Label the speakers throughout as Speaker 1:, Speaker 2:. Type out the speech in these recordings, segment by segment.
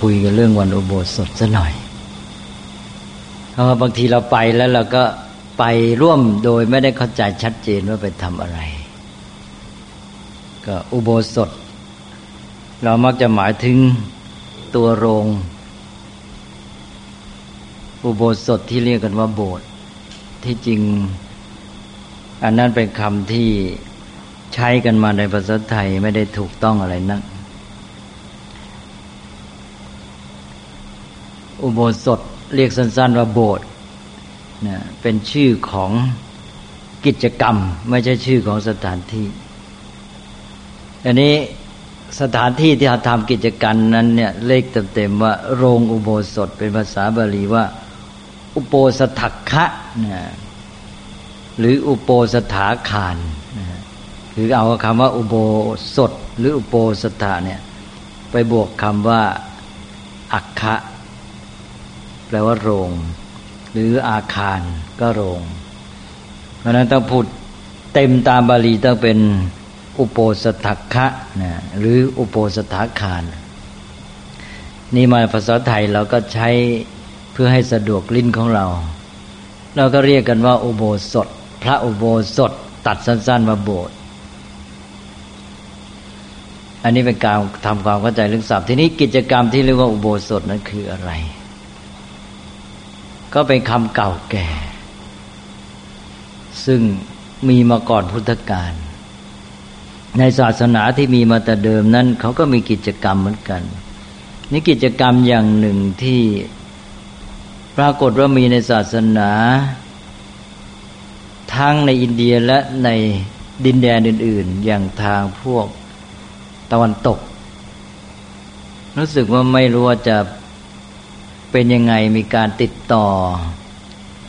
Speaker 1: คุยกันเรื่องวันอุโบสถซะหน่อยเพราะว่าบางทีเราไปแล้วเราก็ไปร่วมโดยไม่ได้เข้าใจชัดเจนว่าไปทำอะไร ก็อุโบสถ เรามักจะหมายถึงตัวโรง อุโบสถที่เรียกกันว่าโบสถ์ที่จริง อันนั้นเป็นคำที่ใช้กันมาในภาษาไทยไม่ได้ถูกต้องอะไรนัก อุโบสถเรียกสั้น ๆ ว่าโบสถ์นะเป็นชื่อของกิจกรรม ไม่ใช่ชื่อของสถานที่อันนี้สถานที่ที่เราทำกิจกรรมนั้นเนี่ยเลขเต็มๆว่า โรงอุโบสถเป็นภาษาบาลีว่า อุโปสถักคะนะหรืออุโปสถาคารนะหรือเอาคำว่า อุโบสถ หรืออุโปสถาเนี่ยไปบวกคำว่าอักคะ แปลว่าโรง หรืออาคารก็โรง เพราะนั้นต้องพูดเต็มตามบาลีต้องเป็นอุโปสถักคะนะหรืออุโปสถาคาร นี่มาภาษาไทยเราก็ใช้เพื่อให้สะดวกลิ้นของเรา เราก็เรียกกันว่า อุโบสถ พระอุโบสถตัดสั้นๆมาโบสถ์อันนี้เป็นการทำความเข้าใจเรื่องศัพท์ทีนี้กิจกรรมที่เรียกว่าอุโบสถนั้นคืออะไร ก็เป็นคำเก่าแก่ ซึ่งมีมาก่อนพุทธกาลในศาสนาที่มีมาแต่เดิมนั้นเขาก็มีกิจกรรมเหมือนกันนี่กิจกรรมอย่างหนึ่งที่ปรากฏว่ามีในศาสนา ทั้งในอินเดียและในดินแดนอื่น ๆ อย่างทางพวกตะวันตก รู้สึกว่าไม่รู้ว่าจะ เป็นยังไงมีการติดต่อ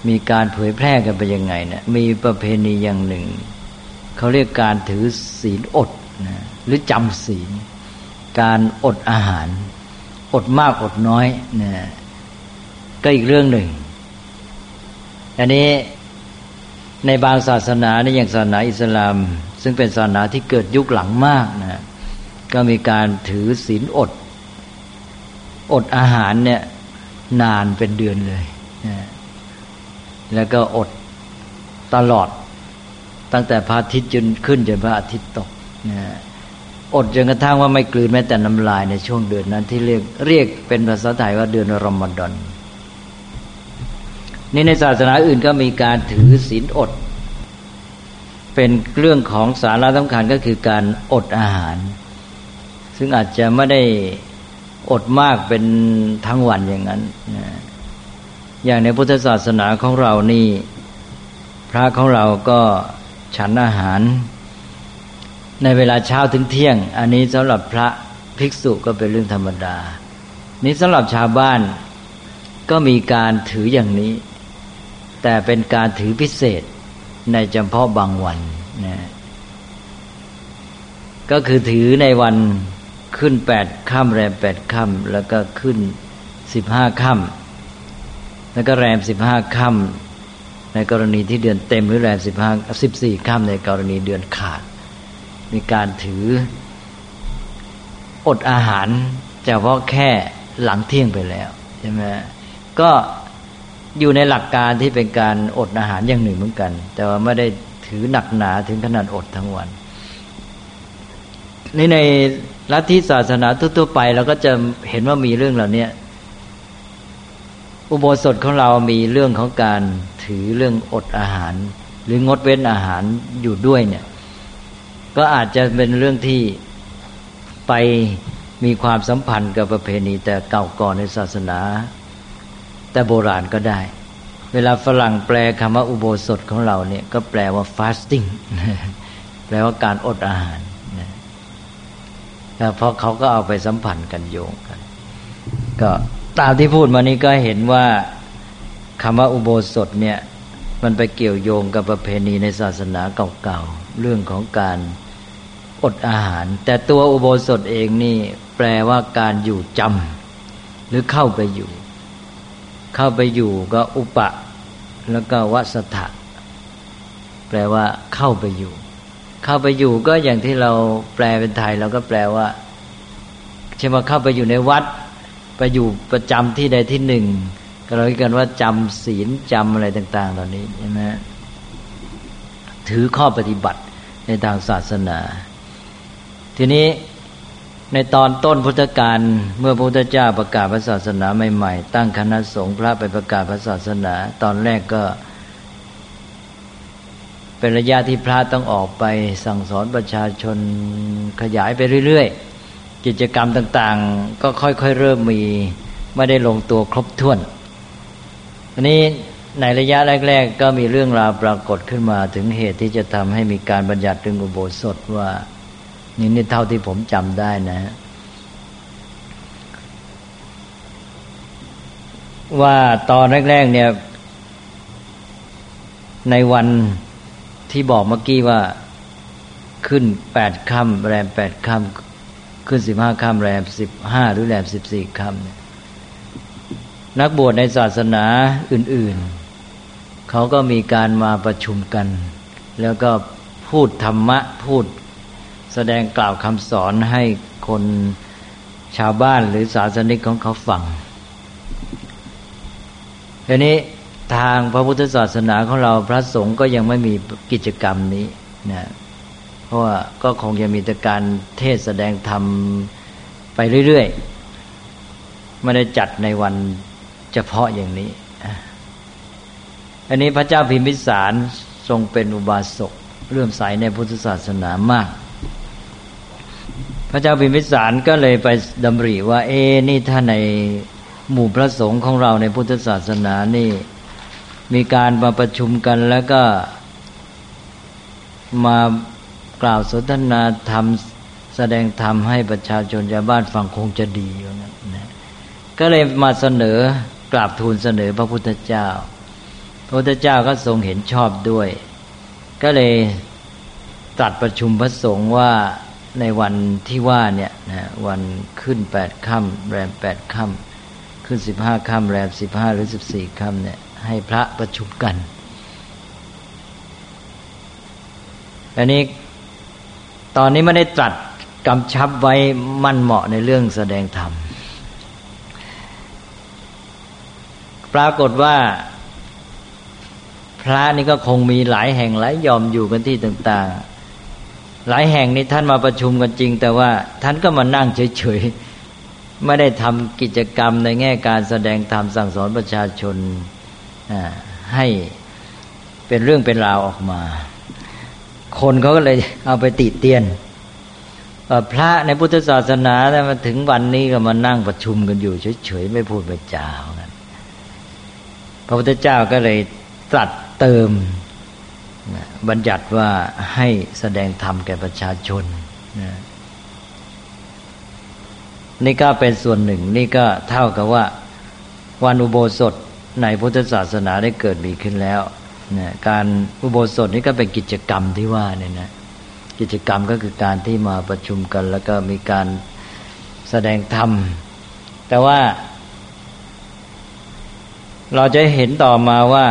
Speaker 1: มีการเผยแพร่กันไปยังไงเนะี่ยมีประเพณีอย่างหนึ่ง เขาเรียกการถือศีลอดนะหรือจำศีล การอดอาหาร อดมากอดน้อยนะก็อีกเรื่องหนึ่ง อันนี้ในบางศาสนาในอย่างศาสนาอิสลาม ซึ่งเป็นศาสนาที่เกิดยุคหลังมากนะก็มีการถือศีลอด อดอาหารเนี่ย นานเป็นเดือนเลยนะแล้วก็อดตลอด ตั้งแต่พระอาทิตย์จนขึ้นจนพระอาทิตย์ตกนะอดจนกระทั่งว่าไม่กลืนแม้แต่น้ำลายในช่วงเดือนนั้น ที่เรียกเรียกเป็นภาษาไทยว่าเดือนรอมฎอนนี่ในศาสนาอื่นก็มีการถือศีลอด เป็นเรื่องของสาระสำคัญก็คือการอดอาหาร ซึ่งอาจจะไม่ได้ อดมากเป็นทั้งวันอย่างนั้นนะอย่างในพุทธศาสนาของเรานี่ พระของเราก็ฉันอาหาร ในเวลาเช้าถึงเที่ยง อันนี้สำหรับพระภิกษุก็เป็นเรื่องธรรมดา นี้สำหรับชาวบ้านก็มีการถืออย่างนี้ แต่เป็นการถือพิเศษในเฉพาะบางวันนะก็คือถือในวัน ขึ้นแปดค่ำแรมแปดค่ำแล้วก็ขึ้นสิบห้าค่ำแล้วก็แรมสิบห้าค่ำในกรณีที่เดือนเต็มหรือแรมสิบห้าสิบสี่ค่ำในกรณีเดือนขาด มีการถืออดอาหารเฉพาะแค่หลังเที่ยงไปแล้วใช่ไหมก็อยู่ในหลักการที่เป็นการอดอาหารอย่างหนึ่งเหมือนกัน แต่ว่าไม่ได้ถือหนักหนาถึงขนาดอดทั้งวันนี่ใน ลัทธิศาสนาทั่วๆไปเราก็จะเห็นว่ามีเรื่องเหล่านี้อุโบสถของเรามีเรื่องของการถือเรื่องอดอาหาร หรืองดเว้นอาหารอยู่ด้วยเนี่ย ก็อาจจะเป็นเรื่องที่ไปมีความสัมพันธ์กับประเพณี แต่เก่าก่อนในศาสนา แต่โบราณก็ได้ เวลาฝรั่งแปลคำว่าอุโบสถของเราเนี่ย ก็แปลว่า fasting แปลว่าการอดอาหาร เพราะเขาก็เอาไปสัมพันธ์กันโยงกัน ก็ตามที่พูดมานี้ก็เห็นว่าคำว่าอุโบสถเนี่ย มันไปเกี่ยวโยงกับประเพณีในศาสนาเก่าๆเรื่องของการอดอาหาร แต่ตัวอุโบสถเองนี่แปลว่าการอยู่จำหรือเข้าไปอยู่ เข้าไปอยู่ก็อุปะ แล้วก็วัสถะแปลว่าเข้าไปอยู่ เข้าไปอยู่ก็อย่างที่เราแปลเป็นไทยเราก็แปลว่าเช่นว่าเข้าไปอยู่ในวัด ไปอยู่ประจำที่ใดที่หนึ่งก็เราเรียกกันว่าจำศีลจำอะไรต่าง ๆ เหล่านี้ใช่ไหมถือข้อปฏิบัติในทางศาสนา ทีนี้ในตอนต้นพุทธกาลเมื่อพระพุทธเจ้าประกาศพระศาสนาใหม่ๆ ตั้งคณะสงฆ์พระไปประกาศพระศาสนา ตอนแรกก็ เป็นระยะที่พระต้องออกไปสั่งสอนประชาชนขยายไปเรื่อยๆ กิจกรรมต่างๆ ก็ค่อยๆเริ่มมีไม่ได้ลงตัวครบถ้วนอันนี้ในระยะแรก ๆ ก็มีเรื่องราวปรากฏขึ้นมาถึงเหตุที่จะทำให้มีการบัญญัติเรื่องอุโบสถว่านี่นี่เท่าที่ผมจำได้นะ ว่าตอนแรก ๆ เนี่ย ในวัน ที่บอกเมื่อกี้ว่าขึ้นแปดค่ำแรมแปดค่ำขึ้นสิบห้าค่ำแรมสิบห้าหรือแรมสิบสี่ค่ำนักบวชในศาสนาอื่น ๆ เขาก็มีการมาประชุมกัน แล้วก็พูดธรรมะพูดแสดงกล่าวคำสอนให้คนชาวบ้านหรือศาสนิกของเขาฟังทีนี้ ทางพระพุทธศาสนาของเราพระสงฆ์ก็ยังไม่มีกิจกรรมนี้นะเพราะว่าก็คงจะมีแต่การเทศแสดงธรรมไปเรื่อยๆไม่ได้จัดในวันเฉพาะอย่างนี้ อันนี้พระเจ้าพิมพิสารทรงเป็นอุบาสกเรื่อมใสในพุทธศาสนามาก พระเจ้าพิมพิสารก็เลยไปดำริว่า เอนี่ถ้าในหมู่พระสงฆ์ของเราในพุทธศาสนานี่ มีการมาประชุมกันแล้วก็มากล่าวสนทนาธรรมแสดงธรรมให้ประชาชนชาวบ้านฟังคงจะดีอยู่นะนะก็เลยมาเสนอกราบทูลเสนอพระพุทธเจ้า พระพุทธเจ้าก็ทรงเห็นชอบด้วย ก็เลยตรัสประชุมพระสงฆ์ว่าในวันที่ว่าเนี่ยนะวันขึ้นแปดค่ำแรมแปดค่ำขึ้นสิบห้าค่ำแรมสิบห้าหรือสิบสี่ค่ำเนี่ย ให้พระประชุมกัน อันนี้ตอนนี้ไม่ได้ตรัสกำชับไว้มั่นเหมาะในเรื่องแสดงธรรม ปรากฏว่า พระนี่ก็คงมีหลายแห่งหลายยอมอยู่กันที่ต่าง ๆ หลายแห่งนี้ท่านมาประชุมกันจริง แต่ว่าท่านก็มานั่งเฉยๆไม่ได้ทำกิจกรรมในแง่การแสดงธรรมสั่งสอนประชาชน ให้เป็นเรื่องเป็นราวออกมา คนเขาก็เลยเอาไปติเตียนพระในพุทธศาสนาแต่มาถึงวันนี้ก็มานั่งประชุมกันอยู่เฉยๆไม่พูดไม่จากันพระพุทธเจ้าก็เลยตรัสเติมบัญญัติว่าให้แสดงธรรมแก่ประชาชนนี่ก็เป็นส่วนหนึ่ง นี่ก็เท่ากับว่า วันอุโบสถ ในพุทธศาสนาได้เกิดมีขึ้นแล้วนะการอุโบสถนี้ก็เป็นกิจกรรมที่ว่าเนี่ยนะกิจกรรมก็คือการที่มาประชุมกัน แล้วก็มีการแสดงธรรม แต่ว่า เราจะเห็นต่อมาว่า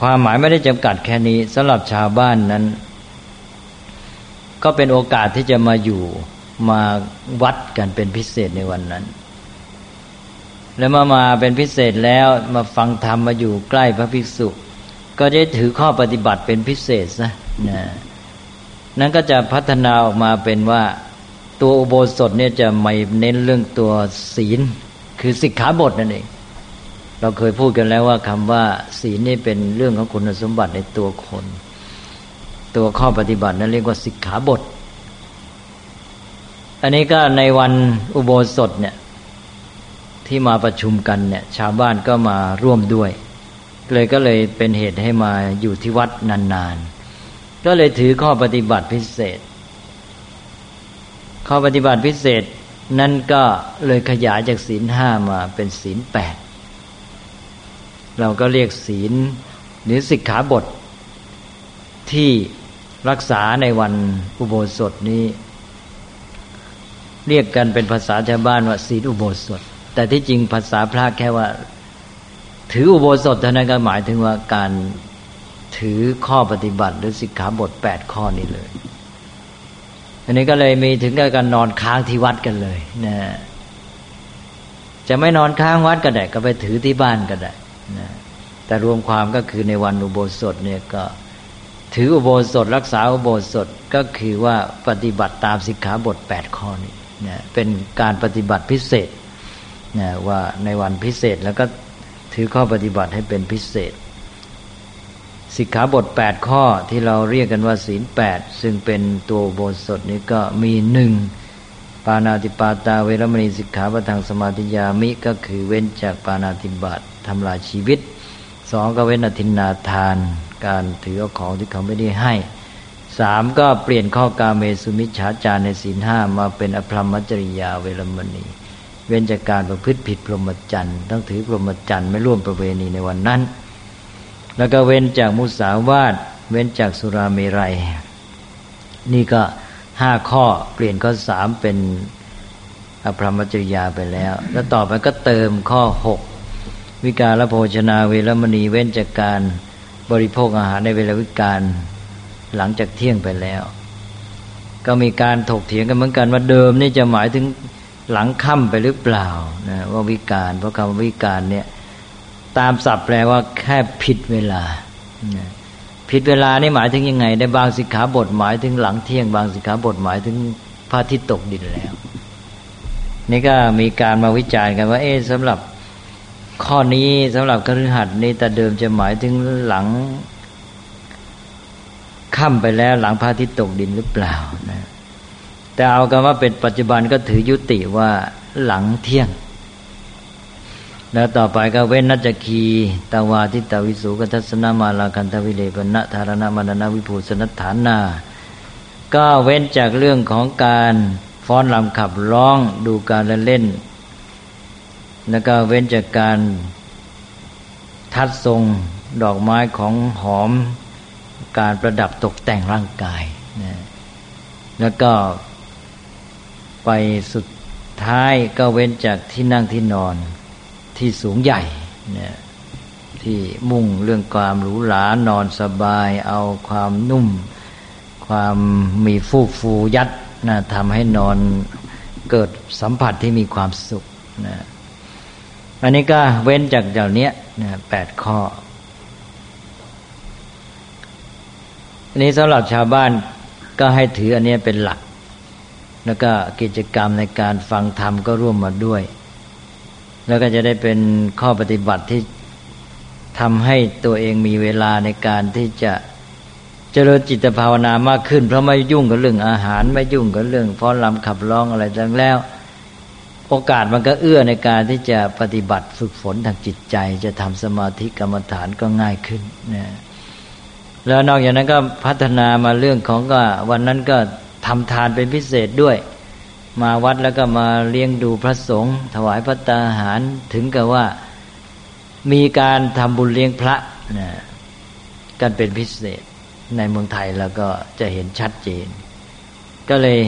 Speaker 1: ความหมายไม่ได้จำกัดแค่นี้สำหรับชาวบ้านนั้น ก็เป็นโอกาสที่จะมาอยู่มาวัดกันเป็นพิเศษในวันนั้น แล้วมามาเป็นพิเศษแล้วมาฟังธรรมมาอยู่ใกล้พระภิกษุ ก็ได้ถือข้อปฏิบัติเป็นพิเศษนะนะนั้นก็จะพัฒนาออกมาเป็นว่าตัวอุโบสถเนี่ยจะไม่เน้นเรื่องตัวศีล คือสิกขาบทนั่นเองเราเคยพูดกันแล้วว่าคำว่า ศีลนี่เป็นเรื่องของคุณสมบัติในตัวคน ตัวข้อปฏิบัตินั้นเรียกว่าสิกขาบท อันนี้ก็ในวันอุโบสถเนี่ย ที่มาประชุมกันเนี่ยชาวบ้านก็มาร่วมด้วย เลยก็เลยเป็นเหตุให้มาอยู่ที่วัดนานๆ ก็เลยถือข้อปฏิบัติพิเศษ ข้อปฏิบัติพิเศษนั่นก็เลยขยายจากศีลห้ามาเป็นศีลแปดเราก็เรียกศีลหรือสิกขาบท ที่รักษาในวันอุโบสถนี้ เรียกกันเป็นภาษาชาวบ้านว่าศีลอุโบสถ แต่ที่จริงภาษาพระแค่ว่า ถืออุโบสถเท่านั้นก็หมายถึงว่าการถือข้อปฏิบัติหรือสิกขาบทแปดข้อนี้เลยอันนี้ก็เลยมีถึงกับการนอนค้างที่วัดกันเลยนะจะไม่นอนค้างวัดก็ได้ก็ไปถือที่บ้านก็ได้นะแต่รวมความก็คือในวันอุโบสถเนี่ยก็ ถืออุโบสถรักษาอุโบสถก็คือว่าปฏิบัติตามสิกขาบท 8 ข้อนี้นะเป็นการปฏิบัติพิเศษ นะว่าในวันพิเศษแล้วก็ถือข้อปฏิบัติให้เป็นพิเศษ สิกขาบท 8 ข้อที่เราเรียกกันว่าศีล 8 ซึ่งเป็นตัวอุโบสถนี้ก็มีหนึ่งปานาติปาตาเวรมณีสิกขาปทางสมาธิยามิก็คือเว้นจากปานาติบาตทำลายชีวิตสองก็เว้นอธินาทาน การถือเอาของที่เขาไม่ได้ให้สามก็เปลี่ยนข้อกาเมสุมิชฌาจารในศีลห้ามาเป็นอภรรมจริยาเวรมณี เว้นจากการประพฤติผิดพรหมจรรย์ต้องถือพรหมจรรย์ไม่ร่วมประเวณีในวันนั้น แล้วก็เว้นจากมุสาวาทเว้นจากสุราเมรัย นี่ก็ห้าข้อเปลี่ยนข้อสามเป็นอภรรมจริยาไปแล้ว แล้วต่อไปก็เติมข้อหกวิการละโภชนาเวรมณีเว้นจากการบริโภคอาหารในเวลาวิการหลังจากเที่ยงไปแล้ว ก็มีการถกเถียงกันเหมือนกันว่าเดิมนี่จะหมายถึง หลังค่ำไปหรือเปล่านะว่าวิการ เพราะคำว่าวิการเนี่ยตามศัพท์แปลว่าแค่ผิดเวลาผิดเวลานี่หมายถึงยังไงในบางสิกขาบทหมายถึงหลังเที่ยง บางสิกขาบทหมายถึงพระอาทิตย์ตกดินแล้ว นี่ก็มีการมาวิจารณ์กันว่า เอ๊ะสำหรับข้อนี้สำหรับกฤหัสนี้แต่เดิมจะหมายถึงหลังค่ำไปแล้วหลังพระอาทิตย์ตกดินหรือเปล่านะ แต่เอากันว่าเป็นปัจจุบันก็ถือยุติว่าหลังเที่ยง แล้วต่อไปก็เว้นนัจคีตาวาทิตาวิสุกัทัศนามาลาคันทวิเลปณะธารณามานนาวิภูสนัฐานา ก็เว้นจากเรื่องของการฟ้อนรำขับร้องดูการเล่น แล้วก็เว้นจากการทัดทรงดอกไม้ของหอม การประดับตกแต่งร่างกายนะแล้วก็ ไปสุดท้ายก็เว้นจากที่นั่งที่นอนที่สูงใหญ่เนะที่มุ่งเรื่องความหรูหรานอนสบาย เอาความนุ่ม ความมีฟูฟูยัดนะทำให้นอนเกิดสัมผัสที่มีความสุขนะอันนี้ก็เว้นจากเหล่านี้นะแปดข้ออันนี้สำหรับชาวบ้านก็ให้ถืออันนี้เป็นหลัก แล้วก็กิจกรรมในการฟังธรรมก็ร่วมมาด้วย แล้วก็จะได้เป็นข้อปฏิบัติที่ทำให้ตัวเองมีเวลาในการที่จะเจริญจิตภาวนามากขึ้น เพราะไม่ยุ่งกับเรื่องอาหาร ไม่ยุ่งกับเรื่องฟ้อนรำขับร้องอะไรต่างแล้ว โอกาสมันก็เอื้อในการที่จะปฏิบัติฝึกฝนทางจิตใจ จะทำสมาธิกรรมฐานก็ง่ายขึ้นนะแล้วนอกจากนั้นก็พัฒนามาเรื่องของก็วันนั้นก็ ทำทานเป็นพิเศษด้วย มาวัดแล้วก็มาเลี้ยงดูพระสงฆ์ถวายพระตาหารถึงกับว่า มีการทำบุญเลี้ยงพระนะกันเป็นพิเศษในเมืองไทยแล้วก็จะเห็นชัดเจน ก็เลย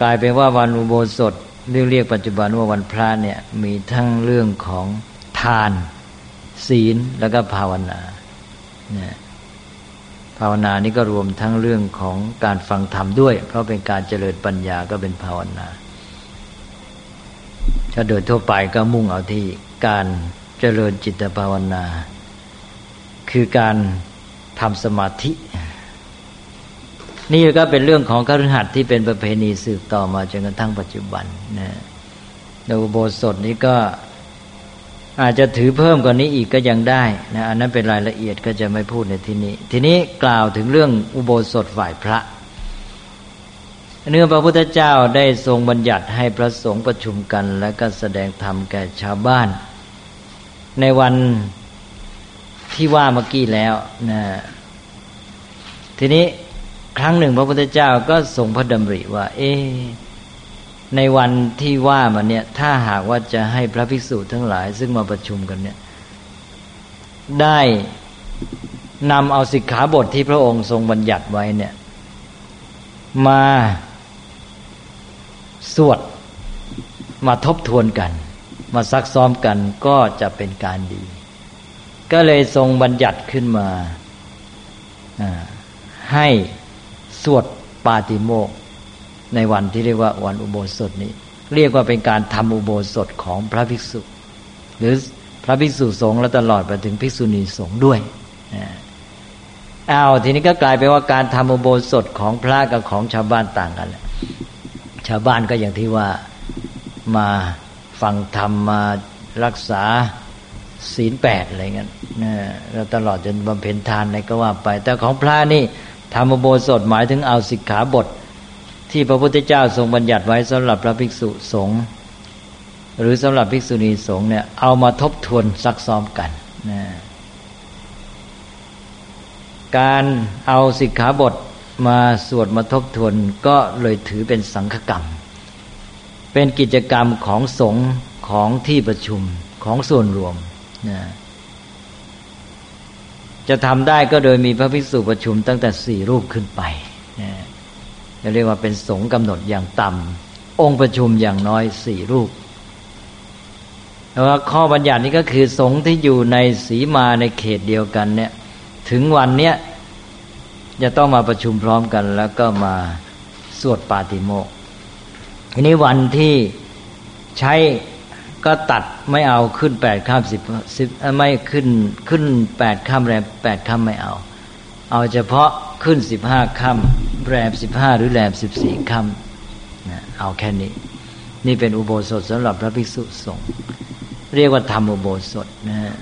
Speaker 1: กลายเป็นว่าวันอุโบสถเรียกเรียกปัจจุบันว่าวันพระเนี่ยมีทั้งเรื่องของทาน ศีลแล้วก็ภาวนาเนี่ย ภาวนานี้ก็รวมทั้งเรื่องของการฟังธรรมด้วย เพราะเป็นการเจริญปัญญาก็เป็นภาวนาถ้าโดยทั่วไปก็มุ่งเอาที่การเจริญจิตภาวนา คือการทำสมาธิ นี่ก็เป็นเรื่องของกฤหัสที่เป็นประเพณีสืบต่อมาจนกระทั่งปัจจุบันนะในอุโบสถนี้ก็ อาจจะถือเพิ่มกว่านี้อีกก็ยังได้นะอันนั้นเป็นรายละเอียดก็จะไม่พูดในที่นี้ ทีนี้กล่าวถึงเรื่องอุโบสถฝ่ายพระ เนื่องพระพุทธเจ้าได้ทรงบัญญัติให้พระสงฆ์ประชุมกัน และก็แสดงธรรมแก่ชาวบ้าน ในวันที่ว่าเมื่อกี้แล้วนะทีนี้ครั้งหนึ่งพระพุทธเจ้าก็ทรงพระดำริว่า เอ๊ ในวันที่ว่ามันเนี่ย ถ้าหากว่าจะให้พระภิกษุทั้งหลาย ซึ่งมาประชุมกันเนี่ย ได้นำเอาสิกขาบทที่พระองค์ทรงบัญญัติไว้เนี่ย มาสวดมาทบทวนกัน มาซักซ้อมกันก็จะเป็นการดี ก็เลยทรงบัญญัติขึ้นมาให้สวดปาติโมก ในวันที่เรียกว่าวันอุโบสถนี้ เรียกว่าเป็นการทำอุโบสถของพระภิกษุ หรือพระภิกษุสงฆ์และตลอดไปถึงภิกษุณีสงฆ์ด้วยอ้าวทีนี้ก็กลายเป็นว่าการทำอุโบสถของพระกับของชาวบ้านต่างกันแหละชาวบ้านก็อย่างที่ว่ามาฟังธรรมมารักษาศีลแปดอะไรเงี้ยแล้วตลอดจนบำเพ็ญทานอะไรก็ว่าไป แต่ของพระนี่ทำอุโบสถหมายถึงเอาสิกขาบท ที่พระพุทธเจ้าทรงบัญญัติไว้สำหรับพระภิกษุสงฆ์หรือสำหรับภิกษุณีสงฆ์เนี่ยเอามาทบทวนซักซ้อมกันนะการเอาสิกขาบทมาสวดมาทบทวนก็เลยถือเป็นสังฆกรรม เป็นกิจกรรมของสงฆ์ของที่ประชุมของส่วนรวมนะจะทำได้ก็โดยมีพระภิกษุประชุมตั้งแต่สี่รูปขึ้นไปนะ เรียกว่าเป็นสงฆ์กำหนดอย่างต่ำองค์ประชุมอย่างน้อยสี่รูปแต่ว่าข้อบัญญัตินี้ก็คือสงฆ์ที่อยู่ในสีมาในเขตเดียวกันเนี่ยถึงวันเนี้ยจะต้องมาประชุมพร้อมกัน แล้วก็มาสวดปาติโมกทีนี้วันที่ใช้ก็ตัดไม่เอาขึ้นแปดข้ามสิบสิบไม่ขึ้นขึ้นแปดข้ามแรมแปดข้ามไม่เอา เอาเฉพาะขึ้นสิบห้าข้าม แรมสิบห้าหรือแรมสิบสี่ข้ามนะเอาแค่นี้ นี่เป็นอุโบสถสำหรับพระภิกษุสงฆ์เรียกว่าทำอุโบสถนะฮะ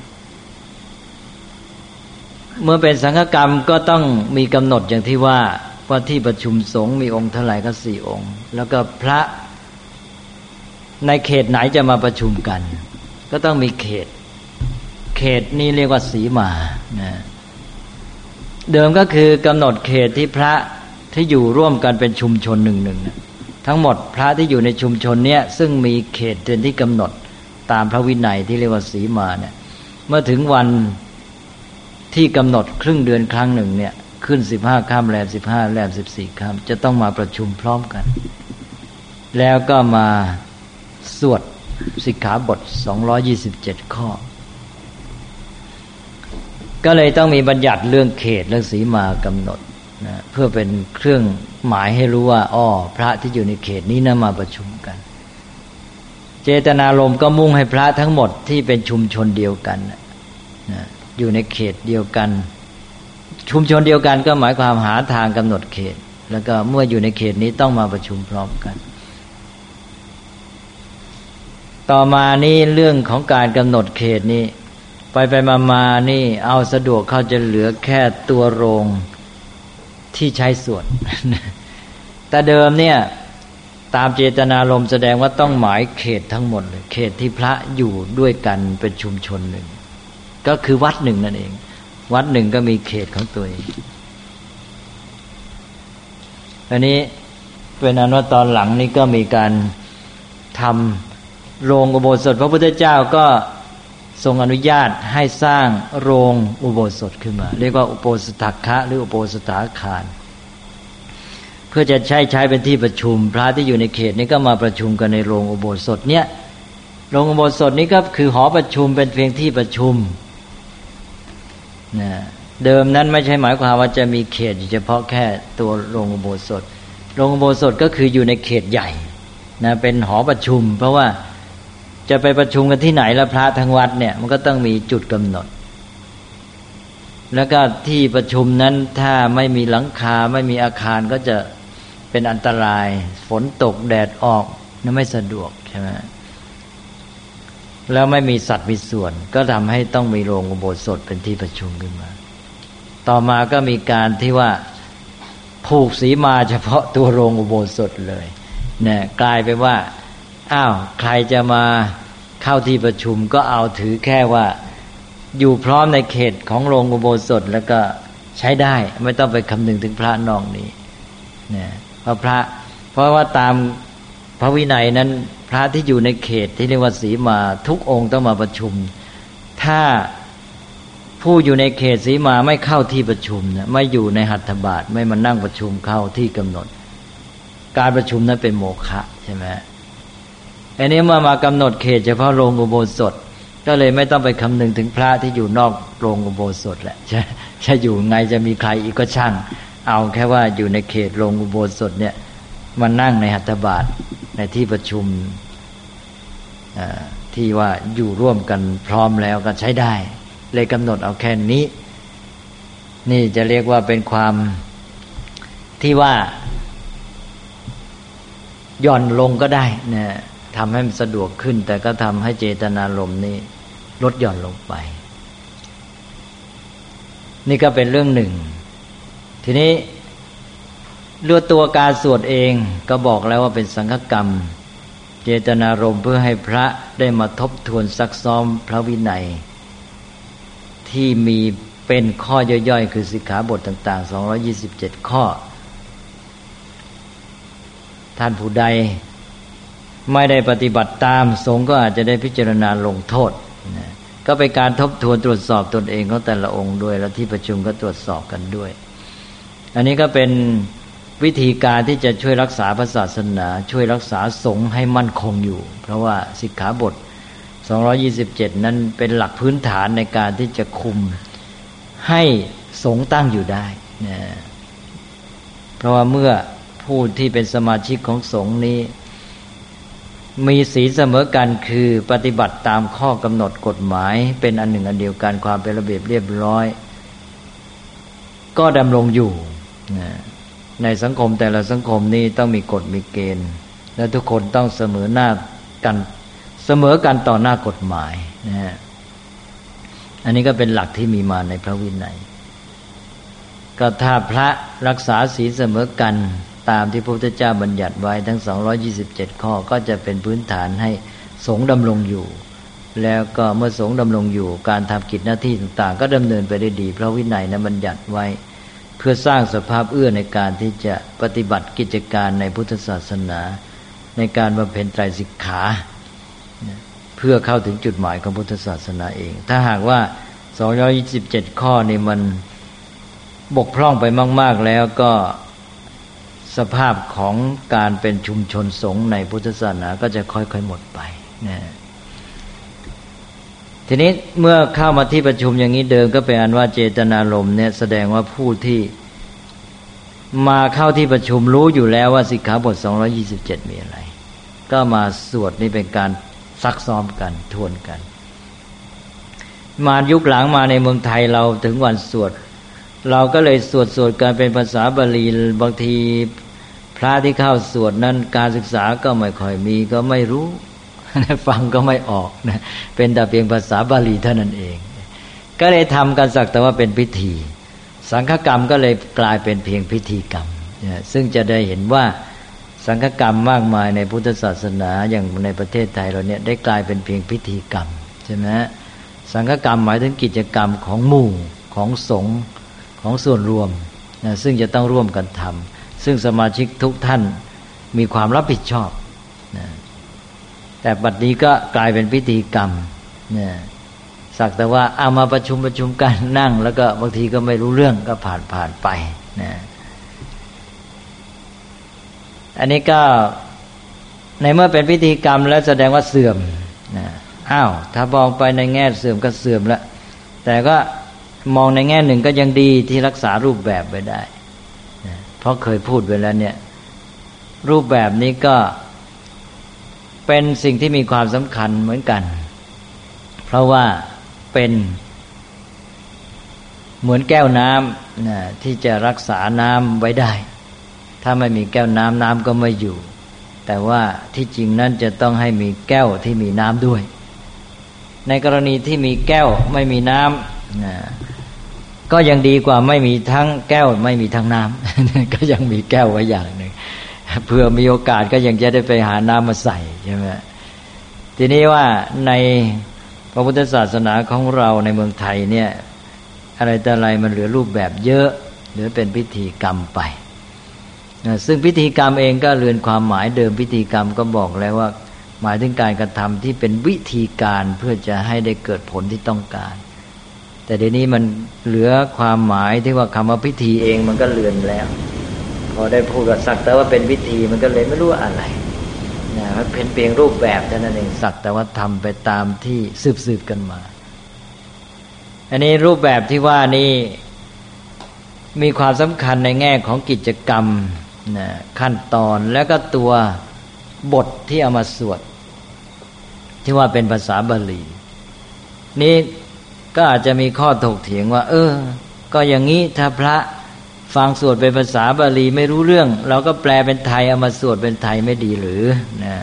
Speaker 1: เมื่อเป็นสังฆกรรมก็ต้องมีกำหนดอย่างที่ว่าว่าที่ประชุมสงฆ์มีองค์เท่าไหร่ก็สี่องค์ แล้วก็พระในเขตไหนจะมาประชุมกัน ก็ต้องมีเขต เขตนี้เรียกว่าสีมานะเดิมก็คือกำหนดเขตที่พระ ที่อยู่ร่วมกันเป็นชุมชนหนึ่งหนึ่งทั้งหมดพระที่อยู่ในชุมชนเนี้ยซึ่งมีเขตเดือนที่กำหนดตามพระวินัยที่เรียกว่าสีมาเนี่ยเมื่อถึงวันที่กำหนดครึ่งเดือนครั้งหนึ่งเนี่ยขึ้นสิบห้าข้ามแรมสิบห้าแรมสิบสี่ข้ามจะต้องมาประชุมพร้อมกัน แล้วก็มาสวดสิกขาบทสองยี่สิบเจ็ดข้อ ก็เลยต้องมีบัญญัติเรื่องเขตเรื่องสีมากำหนด นะเพื่อเป็นเครื่องหมายให้รู้ว่าอ้อพระที่อยู่ในเขตนี้นะมาประชุมกัน เจตนารมณ์ก็มุ่งให้พระทั้งหมดที่เป็นชุมชนเดียวกันนะอยู่ในเขตเดียวกัน ชุมชนเดียวกันก็หมายความหาทางกำหนดเขต แล้วก็เมื่ออยู่ในเขตนี้ต้องมาประชุมพร้อมกัน ต่อมานี่เรื่องของการกำหนดเขตนี้ไปไปมามานี่เอาสะดวกเขาจะเหลือแค่ตัวโรง ที่ใช้สวนแต่เดิมเนี่ย ตามเจตนารมแสดงว่าต้องหมายเขตทั้งหมดเลยเขตที่พระอยู่ด้วยกันเป็นชุมชนหนึ่ง ก็คือวัดหนึ่งนั่นเอง วัดหนึ่งก็มีเขตของตัวเองอันนี้เป็นอนุตอนหลังนี้ก็มีการทำโรงอุโบสถพระพุทธเจ้าก็ ทรงอนุญาตให้สร้างโรงอุโบสถขึ้นมา เรียกว่าอุโบสถคะหรืออุโบสถาคาร เพื่อจะใช้ใช้เป็นที่ประชุม พระที่อยู่ในเขตนี้ก็มาประชุมกันในโรงอุโบสถเนี้ยโรงอุโบสถนี้ก็คือหอประชุมเป็นเพียงที่ประชุมนะเดิมนั้นไม่ใช่หมายความว่าจะมีเขตเฉพาะแค่ตัวโรงอุโบสถโรงอุโบสถก็คืออยู่ในเขตใหญ่นะเป็นหอประชุม เพราะว่า จะไปประชุมกันที่ไหนแล้วพระทั้งวัดเนี่ย มันก็ต้องมีจุดกำหนด แล้วก็ที่ประชุมนั้นถ้าไม่มีหลังคาไม่มีอาคารก็จะเป็นอันตราย ฝนตกแดดออกนั่นไม่สะดวกใช่ไหมแล้วไม่มีสัตว์มีส่วน ก็ทำให้ต้องมีโรงอุโบสถเป็นที่ประชุมขึ้นมา ต่อมาก็มีการที่ว่าผูกสีมาเฉพาะตัวโรงอุโบสถเลยเนี่ยกลายไปว่า อ้าวใครจะมาเข้าที่ประชุมก็เอาถือแค่ว่า อยู่พร้อมในเขตของโรงอุโบสถแล้วก็ใช้ได้ ไม่ต้องไปคำนึงถึงพระนองนี้เนี่ยเพราะพระ เพราะว่าตามพระวินัยนั้น พระที่อยู่ในเขตที่เรียกว่าสีมาทุกองค์ต้องมาประชุม ถ้าผู้อยู่ในเขตสีมาไม่เข้าที่ประชุมเนี่ยไม่อยู่ในหัตถบาทไม่มานั่งประชุมเข้าที่กำหนด การประชุมนั้นเป็นโมฆะใช่ไหม อันนี้เมื่อมากำหนดเขตเฉพาะโรงอุโบสถ ก็เลยไม่ต้องไปคำนึงถึงพระที่อยู่นอกโรงอุโบสถแหละจะจะอยู่ไงจะมีใครอีกก็ช่าง เอาแค่ว่าอยู่ในเขตโรงอุโบสถเนี่ยมานั่งในหัตถบาทในที่ประชุมที่ว่าอยู่ร่วมกันพร้อมแล้วก็ใช้ได้ เลยกำหนดเอาแค่นี้ นี่จะเรียกว่าเป็นความที่ว่าย่อนลงก็ได้นะ ทำให้มันสะดวกขึ้น แต่ก็ทำให้เจตนารมณ์นี้ลดหย่อนลงไป นี่ก็เป็นเรื่องหนึ่ง ทีนี้เรือตัวการสวดเองก็บอกแล้วว่าเป็นสังฆกรรม เจตนารมณ์เพื่อให้พระได้มาทบทวนซักซ้อมพระวินัย ที่มีเป็นข้อย่อยๆ คือสิกขาบทต่าง ๆ 227 ข้อ ท่านผู้ใด ไม่ได้ปฏิบัติตาม สงฆ์ก็อาจจะได้พิจารณาลงโทษนะก็เป็นการทบทวนตรวจสอบตนเองของแต่ละองค์ด้วย แล้วที่ประชุมก็ตรวจสอบกันด้วย อันนี้ก็เป็นวิธีการที่จะช่วยรักษาพระศาสนา ช่วยรักษาสงฆ์ให้มั่นคงอยู่ เพราะว่าสิกขาบท 227 นั้นเป็นหลักพื้นฐานในการที่จะคุมให้สงฆ์ตั้งอยู่ได้นะเพราะว่าเมื่อผู้ที่เป็นสมาชิกของสงฆ์นี้ มีสีเสมอกันคือปฏิบัติตามข้อกำหนดกฎหมาย เป็นอันหนึ่งอันเดียวกันความเป็นระเบียบเรียบร้อย ก็ดำรงอยู่ ในสังคมแต่ละสังคมนี้ต้องมีกฎมีเกณฑ์ และทุกคนต้องเสมอหน้ากันเสมอกันต่อหน้ากฎหมายนะฮะอันนี้ก็เป็นหลักที่มีมาในพระวินัยก็ถ้าพระรักษาศีลเสมอกัน ตามที่พระพุทธเจ้าบัญญัติไว้ทั้ง 227 ข้อก็จะเป็นพื้นฐานให้สงดำรงอยู่ แล้วก็เมื่อสงดำรงอยู่ การทำกิจหน้าที่ต่างๆ ก็ดำเนินไปได้ดี เพราะวินัยนั้นบัญญัติไว้ เพื่อสร้างสภาพเอื้อในการที่จะปฏิบัติกิจการในพุทธศาสนา ในการบำเพ็ญไตรสิกขาเพื่อเข้าถึงจุดหมายของพุทธศาสนาเอง ถ้าหากว่า 227 ข้อนี่มันบกพร่องไปมาก ๆ แล้วก็ สภาพของการเป็นชุมชนสงฆ์ในพุทธศาสนาก็จะค่อยๆหมดไปนะทีนี้เมื่อเข้ามาที่ประชุมอย่างนี้เดิมก็เป็นอันว่าเจตนารมณ์เนี่ยแสดงว่าผู้ที่มาเข้าที่ประชุมรู้อยู่แล้วว่าสิกขาบท 227 มีอะไร ก็มาสวดนี่เป็นการซักซ้อมกันทวนกัน มายุคหลังมาในเมืองไทยเราถึงวันสวด เราก็เลยสวดสวดกันเป็นภาษาบาลีบางที พระที่เข้าสวดนั้นการศึกษาก็ไม่ค่อยมีก็ไม่รู้ฟังก็ไม่ออกนะเป็นแต่เพียงภาษาบาลีเท่านั้นเอง ก็เลยทำกันสักแต่ว่าเป็นพิธี สังฆกรรมก็เลยกลายเป็นเพียงพิธีกรรม ซึ่งจะได้เห็นว่าสังฆกรรมมากมายในพุทธศาสนาอย่างในประเทศไทยเราเนี่ยได้กลายเป็นเพียงพิธีกรรมใช่ไหมสังฆกรรมหมายถึงกิจกรรมของหมู่ของสงฆ์ของส่วนรวมนะซึ่งจะต้องร่วมกันทำ ซึ่งสมาชิกทุกท่านมีความรับผิดชอบนะแต่บัดนี้ก็กลายเป็นพิธีกรรมเนี่ยสักแต่ว่าเอามาประชุมประชุมกันนั่ง แล้วก็บางทีก็ไม่รู้เรื่องก็ผ่านผ่านไปนะอันนี้ก็ในเมื่อเป็นพิธีกรรมแล้วแสดงว่าเสื่อมนะอ้าวถ้ามองไปในแง่เสื่อมก็เสื่อมแล้วแต่ก็มองในแง่หนึ่งก็ยังดีที่รักษารูปแบบไปได้ ราะเคยพูดไปแล้วเนี่ย รูปแบบนี้ก็เป็นสิ่งที่มีความสำคัญเหมือนกัน เพราะว่าเป็นเหมือนแก้วน้ำนะที่จะรักษาน้ำไว้ได้ ถ้าไม่มีแก้วน้ำน้ำก็ไม่อยู่ แต่ว่าที่จริงนั้นจะต้องให้มีแก้วที่มีน้ำด้วย ในกรณีที่มีแก้วไม่มีน้ำนะ ก็ยังดีกว่าไม่มีทั้งแก้วไม่มีทั้งน้ำก็ยังมีแก้วไว้อย่างหนึ่งเพื่อมีโอกาสก็ยังจะได้ไปหาน้ำมาใส่ใช่ไหมทีนี้ว่าในพระพุทธศาสนาของเราในเมืองไทยเนี่ย อะไรแต่อะไรมันเหลือรูปแบบเยอะเหลือเป็นพิธีกรรมไปซึ่งพิธีกรรมเองก็เลือนความหมายเดิมพิธีกรรมก็บอกแล้วว่า หมายถึงการกระทำที่เป็นวิธีการเพื่อจะให้ได้เกิดผลที่ต้องการ แต่เดี๋ยวนี้มันเหลือความหมายที่ว่าคำว่าพิธีเองมันก็เลือนแล้ว พอได้พูดกับสักแต่ว่าเป็นพิธีมันก็เลยไม่รู้อะไรนะมันเป็นเพียงรูปแบบเท่านั้นเองสักแต่ว่าทำไปตามที่สืบสืบกันมา อันนี้รูปแบบที่ว่านี้มีความสำคัญในแง่ของกิจกรรมนะขั้นตอนแล้วก็ตัวบทที่เอามาสวด ที่ว่าเป็นภาษาบาลี นี่ ก็อาจจะมีข้อถกเถียงว่า เออ ก็อย่างนี้ถ้าพระฟังสวดเป็นภาษาบาลีไม่รู้เรื่อง เราก็แปลเป็นไทยเอามาสวดเป็นไทยไม่ดีหรือนะ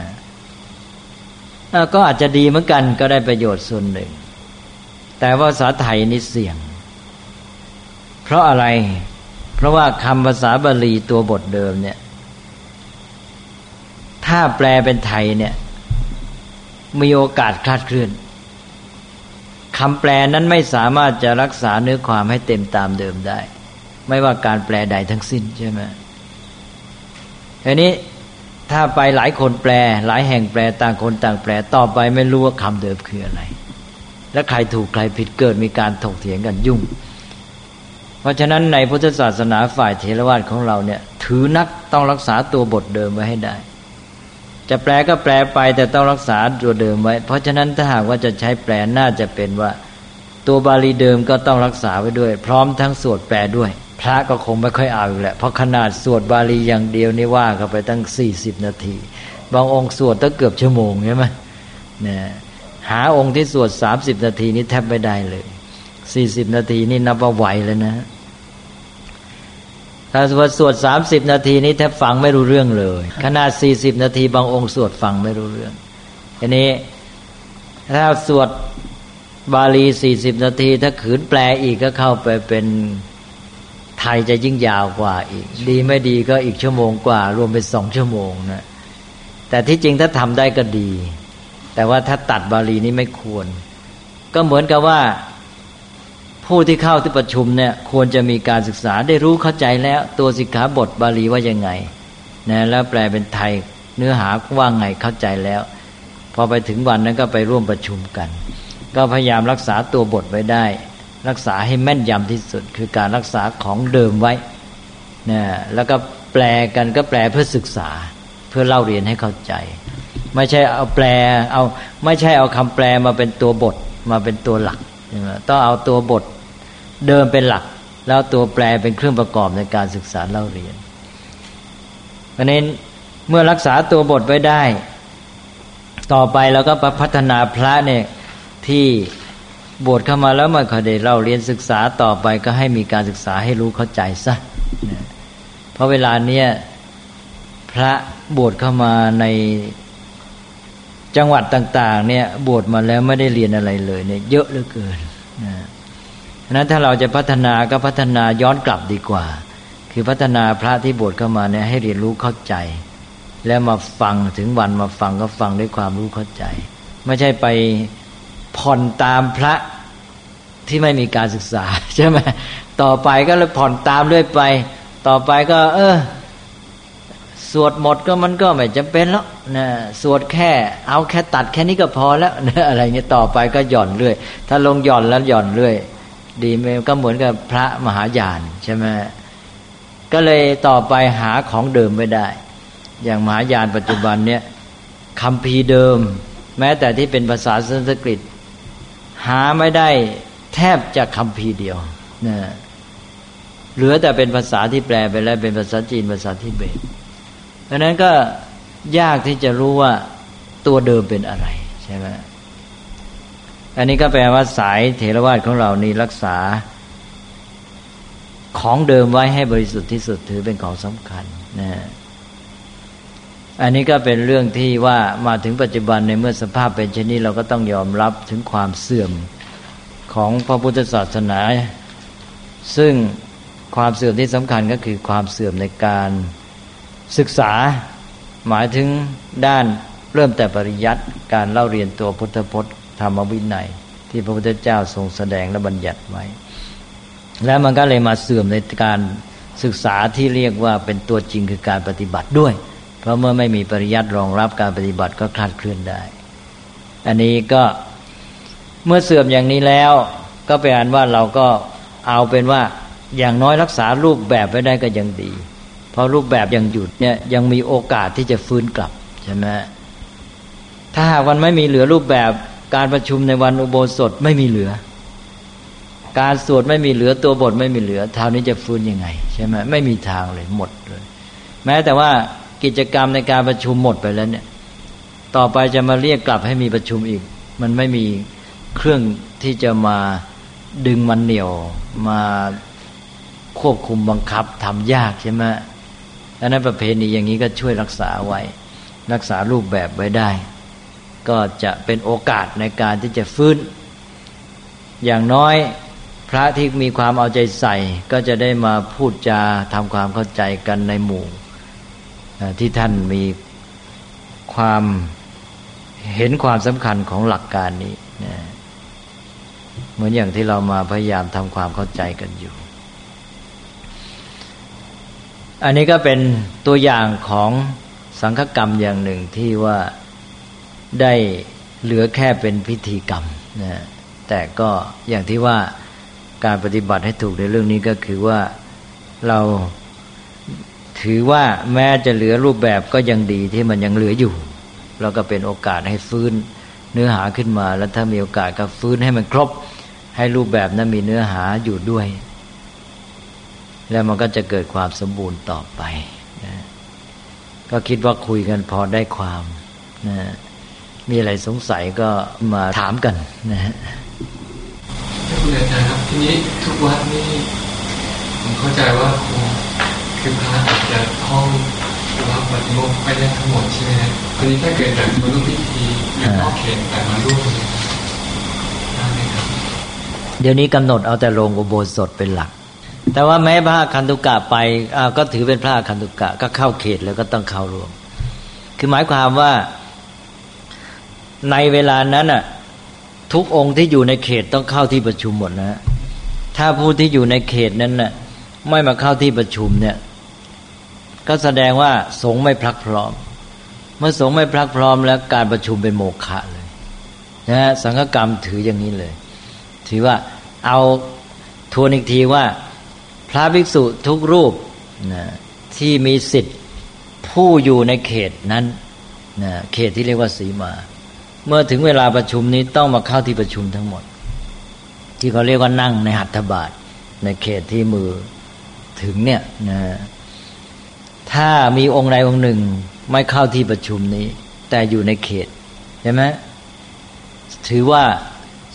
Speaker 1: ก็อาจจะดีเหมือนกันก็ได้ประโยชน์ส่วนหนึ่ง แต่ว่าภาษาไทยนี่เสี่ยง เพราะอะไร เพราะว่าคำภาษาบาลีตัวบทเดิมเนี่ย ถ้าแปลเป็นไทยเนี่ย มีโอกาสคลาดเคลื่อน คำแปลนั้นไม่สามารถจะรักษาเนื้อความให้เต็มตามเดิมได้ ไม่ว่าการแปลใดทั้งสิ้นใช่ไหมทีนี้ถ้าไปหลายคนแปล หลายแห่งแปลต่างคนต่างแปลต่อไปไม่รู้ว่าคำเดิมคืออะไร และใครถูกใครผิดเกิดมีการถกเถียงกันยุ่ง เพราะฉะนั้นในพุทธศาสนาฝ่ายเทรวาสของเราเนี่ย ถือนักต้องรักษาตัวบทเดิมไว้ให้ได้ จะแปลก็แปลไปแต่ต้องรักษาตัวเดิมไว้ เพราะฉะนั้นถ้าหากว่าจะใช้แปลน่าจะเป็นว่า ตัวบาลีเดิมก็ต้องรักษาไว้ด้วย พร้อมทั้งสวดแปลด้วย พระก็คงไม่ค่อยเอาอยู่แหละเพราะขนาดสวดบาลีอย่างเดียวนี่ว่าเข้าไปตั้งสี่สิบนาที บางองค์สวดตั้งเกือบชั่วโมงใช่ไหมเนี่ยหาองค์ที่สวดสามสิบนาทีนี่แทบไม่ได้เลยสี่สิบนาทีนี่นับว่าไหวเลยนะ ถ้าสวดสวดสามสิบนาทีนี้แทบฟังไม่รู้เรื่องเลย ขนาดสี่สิบนาทีบางองค์สวดฟังไม่รู้เรื่องทีนี้ถ้าสวดบาลีสี่สิบนาที ถ้าขืนแปลอีกก็เข้าไปเป็นไทยจะยิ่งยาวกว่าอีก ดีไม่ดีก็อีกชั่วโมงกว่า รวมเป็นสองชั่วโมงนะแต่ที่จริงถ้าทำได้ก็ดี แต่ว่าถ้าตัดบาลีนี้ไม่ควร ก็เหมือนกับว่า ผู้ที่เข้าที่ประชุมเนี่ยควรจะมีการศึกษาได้รู้เข้าใจแล้ว ตัวสิกขาบทบาลีว่ายังไงนะแล้วแปลเป็นไทยเนื้อหาว่าไงเข้าใจแล้ว พอไปถึงวันนั้นก็ไปร่วมประชุมกัน ก็พยายามรักษาตัวบทไว้ได้ รักษาให้แม่นยำที่สุด คือการรักษาของเดิมไว้นะแล้วก็แปลกันก็แปลเพื่อศึกษาเพื่อเล่าเรียนให้เข้าใจ ไม่ใช่เอาแปลเอาไม่ใช่เอาคำแปลมาเป็นตัวบทมาเป็นตัวหลัก ต้องเอาตัวบทเดิมเป็นหลัก แล้วตัวแปลเป็นเครื่องประกอบในการศึกษาเล่าเรียนเพราะนั้นเมื่อรักษาตัวบทไว้ได้ ต่อไปเราก็พัฒนาพระเนี่ยที่บวชเข้ามาแล้วมันก็ได้เราเรียนศึกษาต่อไปก็ให้มีการศึกษาให้รู้เข้าใจซะเพราะเวลาเนี้ยพระบวชเข้ามาใน จังหวัดต่างๆเนี่ยบวชมาแล้วไม่ได้เรียนอะไรเลยเนี่ยเยอะเหลือเกินนะนั้นถ้าเราจะพัฒนาก็พัฒนาย้อนกลับดีกว่า คือพัฒนาพระที่บวชเข้ามาเนี่ยให้เรียนรู้เข้าใจ แล้วมาฟังถึงวันมาฟังก็ฟังด้วยความรู้เข้าใจ ไม่ใช่ไปผ่อนตามพระที่ไม่มีการศึกษาใช่ไหมต่อไปก็เลยผ่อนตามเรื่อยไป ต่อไปก็ เออ สวดหมดก็มันก็ไม่จำเป็นแล้วนะสวดแค่ เอาแค่ตัดแค่นี้ก็พอแล้วนะอะไรเงี้ยต่อไปก็หย่อนเรื่อย ถ้าลงหย่อนแล้วหย่อนเรื่อย ดีไหมก็เหมือนกับพระมหายานใช่ไหมก็เลยต่อไปหาของเดิมไม่ได้ อย่างมหายานปัจจุบันเนี่ยคำพีเดิม แม้แต่ที่เป็นภาษาสันสกฤต หาไม่ได้แทบจะคำพีเดียวนะเหลือแต่เป็นภาษาที่แปลไปแล้วเป็นภาษาจีนภาษาทิเบต เพราะนั้นก็ยากที่จะรู้ว่าตัวเดิมเป็นอะไรใช่ไหมอันนี้ก็แปลว่าสายเถรวาทของเรานี่รักษา ของเดิมไว้ให้บริสุทธิ์ที่สุดถือเป็นของสำคัญนะอันนี้ก็เป็นเรื่องที่ว่ามาถึงปัจจุบันในเมื่อสภาพเป็นเช่นนี้เราก็ต้องยอมรับถึงความเสื่อมของพระพุทธศาสนา ซึ่งความเสื่อมที่สำคัญก็คือความเสื่อมในการ ศึกษาหมายถึงด้านเริ่มแต่ปริยัติการเล่าเรียนตัวพุทธพจน์ธรรมวินัย ที่พระพุทธเจ้าทรงแสดงและบัญญัติไว้ และมันก็เลยมาเสื่อมในการศึกษาที่เรียกว่าเป็นตัวจริงคือการปฏิบัติด้วย เพราะเมื่อไม่มีปริยัติรองรับการปฏิบัติก็คลาดเคลื่อนได้ อันนี้ก็เมื่อเสื่อมอย่างนี้แล้ว ก็เป็นอันว่าเราก็เอาเป็นว่าอย่างน้อยรักษารูปแบบไว้ได้ก็ยังดี เพราะรูปแบบยังหยุดเนี่ยยังมีโอกาสที่จะฟื้นกลับใช่ไหมถ้าหากวันไม่มีเหลือรูปแบบการประชุมในวันอุโบสถไม่มีเหลือ การสวดไม่มีเหลือตัวบทไม่มีเหลือเท่านี้จะฟื้นยังไงใช่ไหมไม่มีทางเลยหมดเลย แม้แต่ว่ากิจกรรมในการประชุมหมดไปแล้วเนี่ย ต่อไปจะมาเรียกกลับให้มีประชุมอีก มันไม่มีเครื่องที่จะมาดึงมันเหนี่ยวมาควบคุมบังคับทำยากใช่ไหม ดังนั้นประเพณีอย่างนี้ก็ช่วยรักษาไว้ รักษารูปแบบไว้ได้ ก็จะเป็นโอกาสในการที่จะฟื้น อย่างน้อยพระที่มีความเอาใจใส่ ก็จะได้มาพูดจาทำความเข้าใจกันในหมู่ที่ท่านมีความเห็นความสำคัญของหลักการนี้นะเหมือนอย่างที่เรามาพยายามทำความเข้าใจกันอยู่ อันนี้ก็เป็นตัวอย่างของสังฆกรรมอย่างหนึ่งที่ว่าได้เหลือแค่เป็นพิธีกรรมนะแต่ก็อย่างที่ว่าการปฏิบัติให้ถูกในเรื่องนี้ก็คือว่าเราถือว่าแม้จะเหลือรูปแบบก็ยังดีที่มันยังเหลืออยู่เราก็เป็นโอกาสให้ฟื้นเนื้อหาขึ้นมา แล้วถ้ามีโอกาสก็ฟื้นให้มันครบ ให้รูปแบบนั้นมีเนื้อหาอยู่ด้วย แล้วมันก็จะเกิดความสมบูรณ์ต่อไปนะก็คิดว่าคุยกันพอได้ความนะมีอะไรสงสัยก็มาถามกันนะฮะ
Speaker 2: คุณอาจารย์ครับทีนี้ทุกวัดนี่ผมเข้าใจว่าคงคือพระอาจจะท่องรับปฏิโมกข์ไม่ได้ทั้งหมดใช่ไหมครับทีนี้ถ้าเกิดแบบมาร่วมพิธีหรือนอกเขตแต่มาร่วมได้ไหมครับ
Speaker 1: เดี๋ยวนี้กำหนดเอาแต่ลงอุโบสถเป็นหลัก แต่ว่าแม้พระคันตุกะไปก็ถือเป็นพระคันตุกะก็เข้าเขตแล้วก็ต้องเข้ารวม คือหมายความว่าในเวลานั้นอะทุกองค์ที่อยู่ในเขตต้องเข้าที่ประชุมหมดนะถ้าผู้ที่อยู่ในเขตนั้นน่ะไม่มาเข้าที่ประชุมเนี่ย ก็แสดงว่าสงไม่พลักพร้อม เมื่อสงไม่พลักพร้อมแล้วการประชุมเป็นโมฆะเลยนะฮะสังฆกรรมถืออย่างนี้เลย ถือว่าเอาทวนอีกทีว่า พระภิกษุทุกรูปนะที่มีสิทธิ์ผู้อยู่ในเขตนั้นนะเขตที่เรียกว่าสีมา เมื่อถึงเวลาประชุมนี้ต้องมาเข้าที่ประชุมทั้งหมด ที่เขาเรียกว่านั่งในหัตถบาทในเขตที่มือถึงเนี่ยนะถ้ามีองค์ใดองค์หนึ่งไม่เข้าที่ประชุมนี้ แต่อยู่ในเขตใช่ไหมถือว่า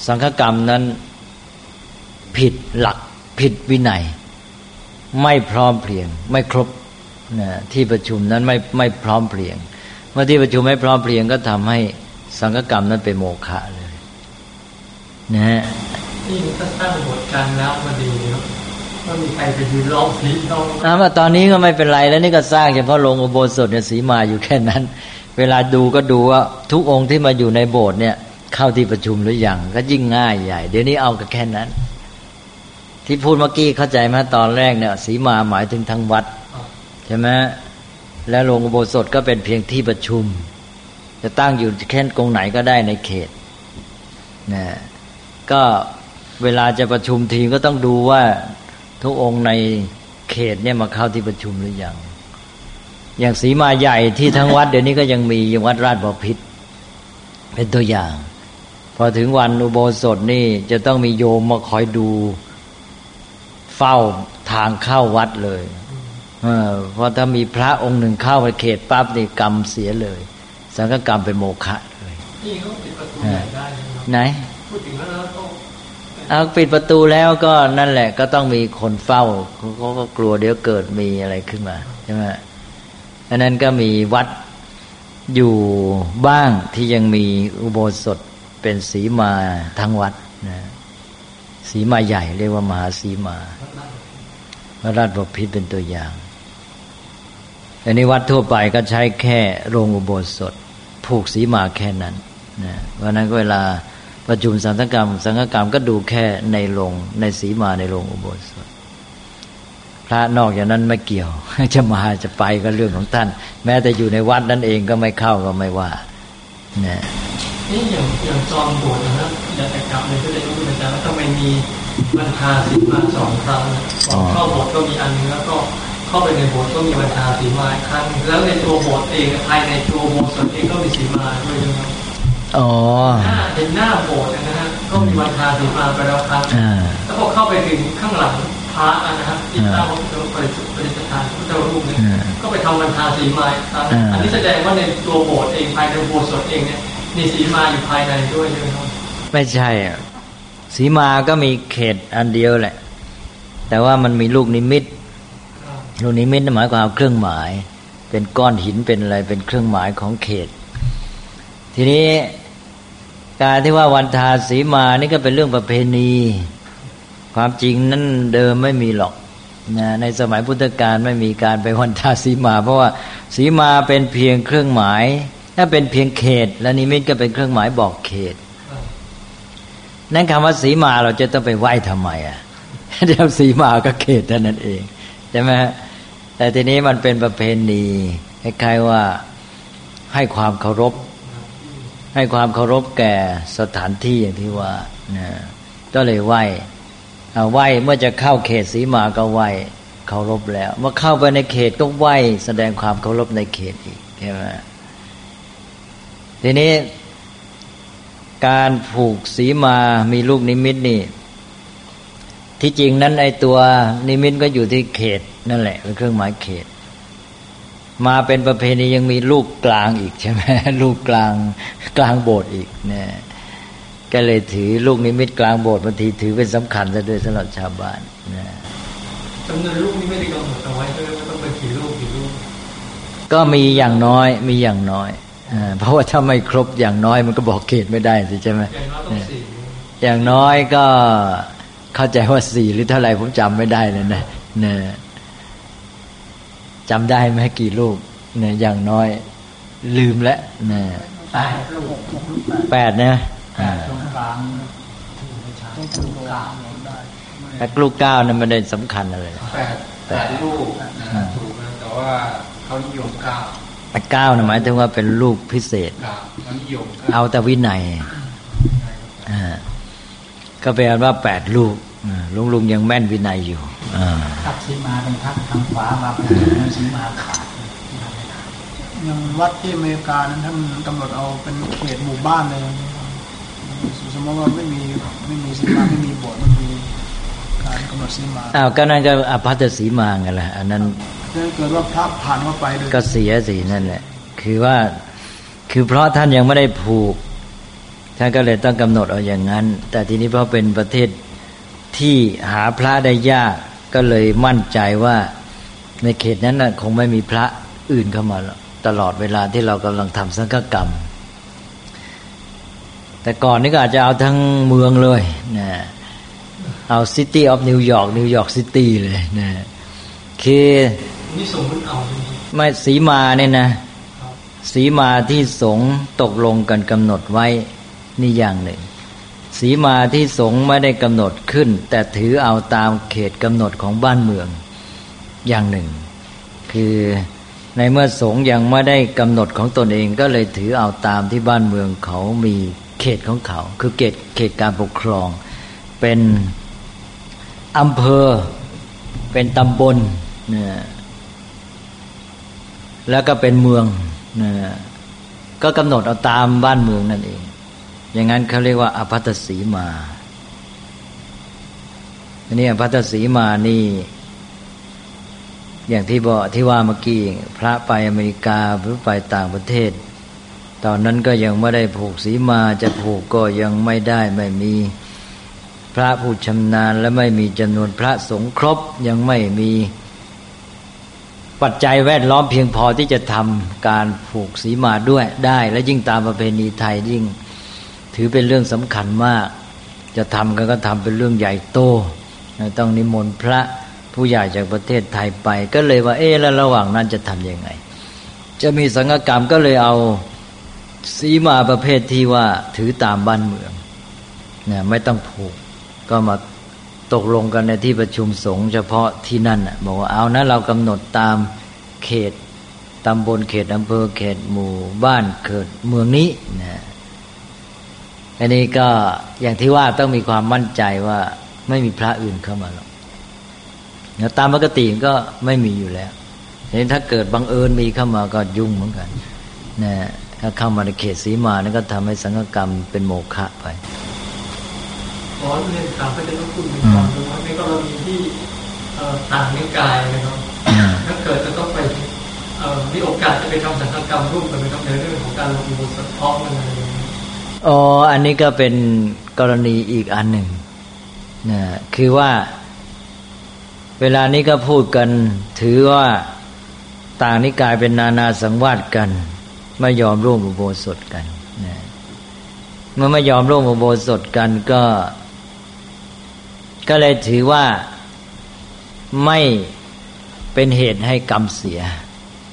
Speaker 1: สังฆกรรมนั้นผิดหลักผิดวินัย ไม่พร้อมเพรียง ไม่ครบนะที่ประชุมนั้นไม่ไม่พร้อมเพรียง เมื่อที่ประชุมไม่พร้อมเพรียงก็ทำให้สังฆกรรมนั้นเป็นโมฆะเลย นะฮะ
Speaker 2: นี่ถ้าตั้งบทการแล้วมาดีครับก็มีใครไปยืนร้องผีร้อง
Speaker 1: อ่ามาตอนนี้ก็ไม่เป็นไรแล้วนี่ก็สร้างเฉพาะลงอุโบสถเนี่ยสีมาอยู่แค่นั้น เวลาดูก็ดูว่าทุกองค์ที่มาอยู่ในโบสถ์เนี่ย เข้าที่ประชุมหรือยังก็ยิ่งง่ายใหญ่ เดี๋ยวนี้เอาก็แค่นั้น ที่พูดเมื่อกี้เข้าใจไหมตอนแรกเนี่ยสีมาหมายถึงทั้งวัดใช่ไหมแล้วลงอุโบสถก็เป็นเพียงที่ประชุม จะตั้งอยู่แค่กรงไหนก็ได้ในเขตนะก็เวลาจะประชุมทีก็ต้องดูว่าทุกองค์ในเขตเนี่ยมาเข้าที่ประชุมหรือยังอย่างสีมาใหญ่ที่ทั้งวัด เดี๋ยวนี้ก็ยังมียังวัดราชบพิษเป็นตัวอย่าง พอถึงวันอุโบสถนี่จะต้องมีโยมมาคอยดู เฝ้าทางเข้าวัดเลยเพราะถ้ามีพระองค์หนึ่งเข้าไปเขตปั๊บนี่กรรมเสียเลย สังฆกรรมเป็นโมฆะเลยนี่เขาปิดประตูได้ไหนพูดถึงแล้วก็เอาปิดประตูแล้วก็นั่นแหละ ก็ต้องมีคนเฝ้าเขาก็กลัวเดี๋ยวเกิดมีอะไรขึ้นมาใช่ไหมอันนั้นก็มีวัดอยู่บ้างที่ยังมีอุโบสถเป็นสีมาทั้งวัดนะ สีมาใหญ่เรียกว่ามหาสีมาพระราชบพิตรเป็นตัวอย่างอันนี้วัดทั่วไปก็ใช้แค่โรงอุโบสถ ผูกสีมาแค่นั้นนะวันนั้นเวลาประชุมสังฆกรรม สังฆกรรมก็ดูแค่ในโรงในสีมาในโรงอุโบสถ พระนอกอย่างนั้นไม่เกี่ยว จะมาจะไปก็เรื่องของท่าน แม้แต่อยู่ในวัดนั่นเองก็ไม่เข้าก็ไม่ว่า
Speaker 2: นะ นี่อย่างอย่างจอมโบสถ์นะครับอยากจะกลับเลยก็เลยรู้อาจารย์ว่าทำไมมีบรรทาสีมาสองครั้งก่อนเข้าโบสถ์ก็มีอันนึงแล้วก็เข้าไปในโบสถ์ก็มีบรรทาสีมาครั้ง แล้วในตัวโบสถ์เองภายในตัวโบสถ์เองก็มีสีมาด้วยนะครับอ๋อเห็นหน้าโบสถ์นะฮะก็มีบรรทาสีมาไปแล้วครับแล้วพอเข้าไปถึงข้างหลังพระนะฮะที่ตั้งพระประดิษฐานพระเจ้ารูปเนี่ยก็ไปทำวันทาสีมาอันนี้แสดงว่าในตัวโบสถ์เองภายในโบสถ์สดเองเนี่ย มีสีมาอยู่ภายในด้วยใช่ไหมครับ
Speaker 1: ไม่ใช่อะสีมาก็มีเขตอันเดียวแหละ แต่ว่ามันมีลูกนิมิต ลูกนิมิตหมายความเครื่องหมาย เป็นก้อนหินเป็นอะไรเป็นเครื่องหมายของเขต ทีนี้การที่ว่าวันทาสีมานี่ก็เป็นเรื่องประเพณี ความจริงนั้นเดิมไม่มีหรอกนะในสมัยพุทธกาลไม่มีการไปวันทาสีมา เพราะว่าสีมาเป็นเพียงเครื่องหมาย ถ้าเป็นเพียงเขต และนิมิตก็เป็นเครื่องหมายบอกเขต นั่นคำว่าสีมาเราจะต้องไปไหว้ทำไมอะเดี๋ยวสีมาก็เขตเท่านั้นเองใช่ไหมแต่ทีนี้มันเป็นประเพณีคล้ายๆว่าให้ความเคารพ ให้ความเคารพแก่สถานที่อย่างที่ว่านะก็เลยไหว้ไหว้เมื่อจะเข้าเขตสีมาก็ไหว้เคารพแล้ว เมื่อเข้าไปในเขตก็ไหว้แสดงความเคารพในเขตอีกใช่ไหม ทีนี้ การผูกสีมามีลูกนิมิตนี่ ที่จริงนั้นไอตัวนิมิตก็อยู่ที่เขต นั่นแหละเป็นเครื่องหมายเขต มาเป็นประเพณียังมีลูกกลางอีกใช่ไหมลูกกลางกลางโบสถ์อีกเนี่ยก็เลยถือลูกนิมิตกลางโบสถ์บางทีถือเป็นสำคัญซะด้วยสำหรับชาวบ้านนะ
Speaker 2: จำนวนลูกนี่ไม่ได้กำหนดเอาไว้ก็ต้องเป็นกี่ลูกกี่ลูก
Speaker 1: ก็มีอย่างน้อยมีอย่างน้อยอ เพราะว่าถ้าไม่ครบอย่างน้อยมันก็บอกเขตไม่ได้สิใช่ไหมอย่างน้อยก็เข้าใจว่าสี่หรือเท่าไหร่ผมจำไม่ได้เลยนะเนี่ยจำได้ไหมกี่ลูกเนี่ยอย่างน้อย ลืมแล้วเนี่ยแปดลูกแปดนะตรงกลางตรงกลางแต่ลูกเก้านั้นมันได้สำคัญอะไร
Speaker 3: แปดแปดลูกถูกนะแต่ว่าเขานิยมเก้า
Speaker 1: เก้านะหมายถึงว่าเป็นลูกพิเศษ เอาแต่วินัยก็แปลว่าแปดลูกลุงลุงยังแม่นวินัยอยู่
Speaker 4: ทักสีมาเป็นทักทางขวามาเป็นสีมาขาด
Speaker 5: อย่างวัดที่อเมริกานั้นท่านกำหนดเอาเป็นเขตหมู่บ้านเลยสมมติว่าไม่มีไม่มีสีมาไม่มีโบสถ์ไม่มีการกำหนดสีมา
Speaker 1: อ้าวก็นั่นก็อภัตสีมาไงล่ะอันนั้น
Speaker 5: เกิดว่าพระผ่านเข้าไป
Speaker 1: ก็เสียสีนั่นแหละ คือว่าคือเพราะท่านยังไม่ได้ผูก ท่านก็เลยต้องกำหนดเอาอย่างนั้น แต่ทีนี้เพราะเป็นประเทศที่หาพระได้ยากก็เลยมั่นใจว่าในเขตนั้นนะคงไม่มีพระอื่นเข้ามาตลอดเวลาที่เรากำลังทำสังฆกรรม แต่ก่อนนี้ก็อาจจะเอาทั้งเมืองเลยนะเอา City of New York New York City เลยนะคือ
Speaker 2: นี่สมมติเอา
Speaker 1: ไม่สีมาเนี่ยนะสีมาที่สงตกลงกันกำหนดไว้นี่อย่างหนึ่ง สีมาที่สงไม่ได้กำหนดขึ้น แต่ถือเอาตามเขตกำหนดของบ้านเมือง อย่างหนึ่ง คือในเมื่อสงยังไม่ได้กำหนดของตนเองก็เลยถือเอาตามที่บ้านเมืองเขามีเขตของเขา คือเขตเขตการปกครอง เป็นอำเภอเป็นตำบลเนี่ย แล้วก็เป็นเมืองนี่ยก็กำหนดเอาตามบ้านเมืองนั่นเอง อย่างนั้นเขาเรียกว่าอภัตสีมาอันนี้อภัตสีมานี่ อย่างที่บอกที่ว่าเมื่อกี้พระไปอเมริกาหรือไปต่างประเทศ ตอนนั้นก็ยังไม่ได้ผูกสีมาจะผูกก็ยังไม่ได้ไม่มีพระผู้ชำนาญและไม่มีจำนวนพระสงฆ์ครบยังไม่มี ปัจจัยแวดล้อมเพียงพอที่จะทำการผูกสีมาด้วยได้ และยิ่งตามประเพณีไทยยิ่ง ถือเป็นเรื่องสำคัญมาก จะทำกันก็ทำเป็นเรื่องใหญ่โตต้องนิมนต์พระผู้ใหญ่จากประเทศไทยไป ก็เลยว่าเอ๊แล้วระหว่างนั้นจะทำยังไง จะมีสังฆกรรมก็เลยเอาสีมาประเภทที่ว่าถือตามบ้านเมืองเนี่ยไม่ต้องผูกก็มา ตกลงกันในที่ประชุมสงฆ์เฉพาะที่นั่นบอกว่าเอานะเรากำหนดตามเขตตำบลเขตอำเภอเขตหมู่บ้านเขตเมืองนี้นะอันนี้ก็อย่างที่ว่าต้องมีความมั่นใจว่าไม่มีพระอื่นเข้ามาหรอกตามปกติก็ไม่มีอยู่แล้วเห็นถ้าเกิดบังเอิญมีเข้ามาก็ยุ่งเหมือนกันนะถ้าเข้ามาในเขตสีมานั่นก็ทำให้สังฆกรรมเป็นโมฆะไป
Speaker 2: ขอเรียนถามพระเจ้าคุณเป็นความรู้ในกรณีที่ต่างนิกายนะครับถ้าเกิดจะต้องไปเอ่อมีโอกาสจะไปทำสังฆกรรมร่วมกันไหมครับในเรื่องของการลงอุโบสถเพราะมันอะไรอย่างเงี้ย
Speaker 1: อ๋ออันนี้ก็เป็นกรณีอีกอันหนึ่งนะคือว่า เวลานี้ก็พูดกันถือว่าต่างนิกายเป็นนานาสังวาสกัน ไม่ยอมร่วมอุโบสถกันนะเมื่อไม่ยอมร่วมอุโบสถกันก็ ก็เลยถือว่าไม่เป็นเหตุให้กรรมเสีย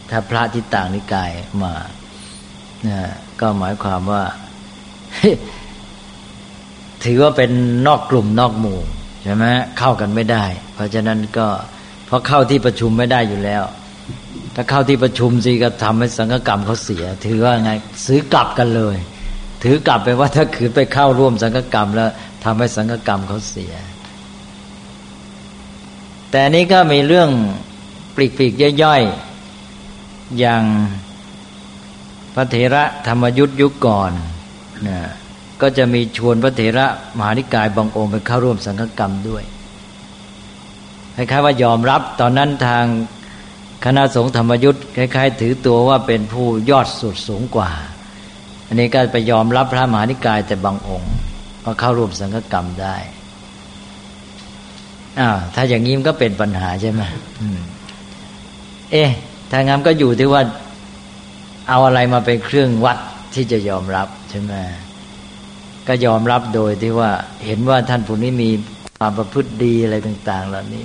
Speaker 1: ถ้าพระที่ต่างนิกายมานะก็หมายความว่า ถือว่าเป็นนอกกลุ่มนอกหมู่ใช่ไหมเข้ากันไม่ได้ เพราะฉะนั้นก็เพราะเข้าที่ประชุมไม่ได้อยู่แล้ว ถ้าเข้าที่ประชุมสิก็ทำให้สังฆกรรมเขาเสีย ถือว่าไงซื้อกลับกันเลย ถือกลับไปว่าถ้าขืนไปเข้าร่วมสังฆกรรมแล้วทำให้สังฆกรรมเขาเสีย แต่นี้ก็มีเรื่องปลีกปีกย่อยๆ อย่างพระเถระธรรมยุทธยุคก่อนนะก็จะมีชวนพระเถระมหานิกายบางองค์ไปเข้าร่วมสังฆกรรมด้วยคล้ายๆว่ายอมรับตอนนั้นทางคณะสงฆ์ธรรมยุทธ์คล้ายๆ ถือตัวว่าเป็นผู้ยอดสุดสูงกว่า อันนี้ก็ไปยอมรับพระมหานิกายแต่บางองค์ก็เข้าร่วมสังฆกรรมได้ อ้าวถ้าอย่างนี้มันก็เป็นปัญหาใช่ไหมเอ๊ะถ้างั้นก็อยู่ที่ว่า เอาอะไรมาเป็นเครื่องวัดที่จะยอมรับใช่ไหมก็ยอมรับโดยที่ว่า เห็นว่าท่านผู้นี้มีความประพฤติดีอะไรต่าง ๆ เหล่านี้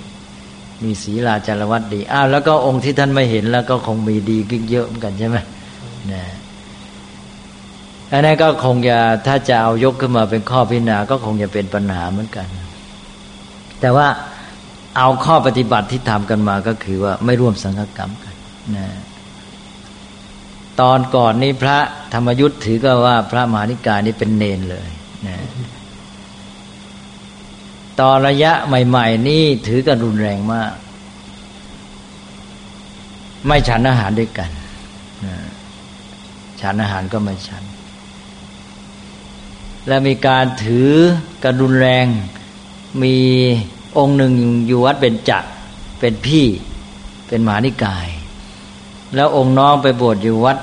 Speaker 1: มีศีลาจารวัตดีอ้าวแล้วก็องค์ที่ท่านไม่เห็นแล้วก็คงมีดีขึ้นเยอะเหมือนกันใช่ไหมนะอันนั้นก็คงจะถ้าจะเอายกขึ้นมาเป็นข้อพิจารณาก็คงจะเป็นปัญหาเหมือนกัน แต่ว่าเอาข้อปฏิบัติที่ทำกันมาก็คือว่าไม่ร่วมสังฆกรรมกันนะตอนก่อนนี้พระธรรมยุทธ์ถือก็ว่าพระมหานิกายนี่เป็นเนนเลยนะตอนระยะใหม่ ๆ นี่ถือกันรุนแรงมาก ไม่ฉันอาหารด้วยกันนะฉันอาหารก็ไม่ฉัน และมีการถือกันรุนแรง มีองค์หนึ่งอยู่วัดเป็นจักรเป็นพี่เป็นมหานิกาย แล้วองค์น้องไปบวชอยู่วัด